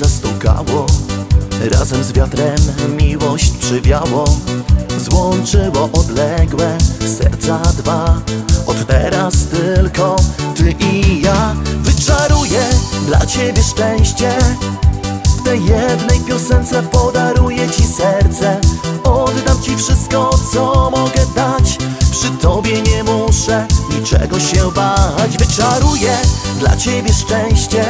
zastukało. Razem z wiatrem miłość przywiało. Złączyło odległe serca dwa. Od teraz tylko ty i ja. Wyczaruję dla ciebie szczęście. W tej jednej piosence podaruję ci serce. Oddam ci wszystko co mogę dać. Przy tobie nie muszę niczego się bać. Wyczaruję dla ciebie szczęście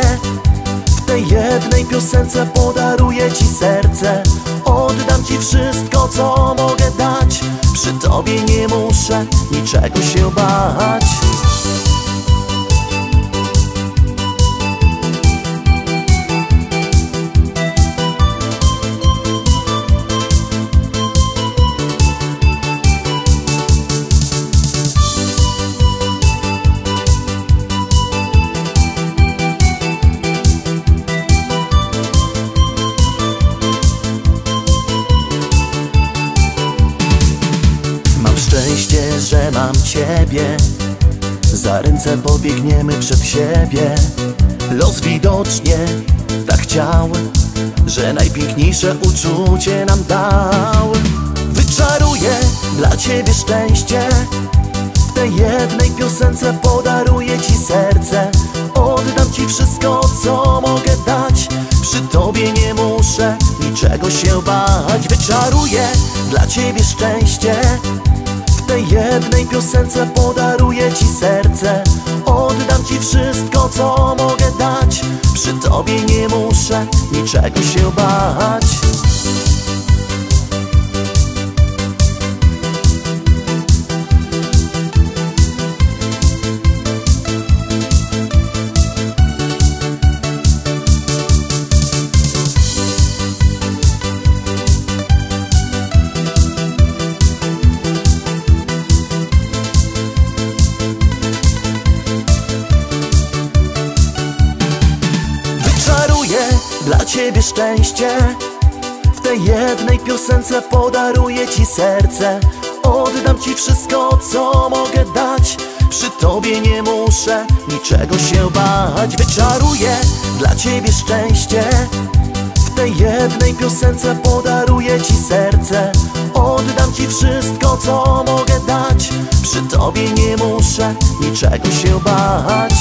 tej jednej piosence podaruję ci serce. Oddam ci wszystko, co mogę dać. Przy tobie nie muszę niczego się bać ciebie Za ręce pobiegniemy przed siebie. Los widocznie tak chciał Że najpiękniejsze uczucie nam dał. Wyczaruję dla ciebie szczęście. W tej jednej piosence podaruję ci serce. Oddam ci wszystko, co mogę dać. Przy tobie nie muszę niczego się bać. Wyczaruję dla ciebie szczęście jednej piosence podaruję ci serce. Oddam ci wszystko, co mogę dać. Przy tobie nie muszę niczego się bać dla ciebie szczęście. W tej jednej piosence podaruję ci serce. Oddam ci wszystko, co mogę dać. Przy tobie nie muszę niczego się bać. Wyczaruję dla ciebie szczęście. W tej jednej piosence podaruję ci serce. Oddam ci wszystko, co mogę dać. Przy tobie nie muszę niczego się bać